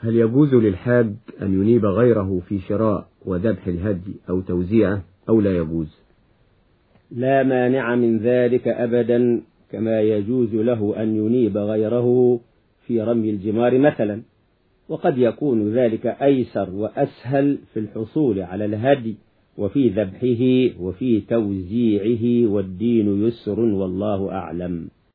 هل يجوز للحاج أن ينيب غيره في شراء وذبح الهدي أو توزيعه أو لا يجوز؟ لا مانع من ذلك أبدا كما يجوز له أن ينيب غيره في رمي الجمار مثلا. وقد يكون ذلك أيسر وأسهل في الحصول على الهدي وفي ذبحه وفي توزيعه والدين يسر والله أعلم.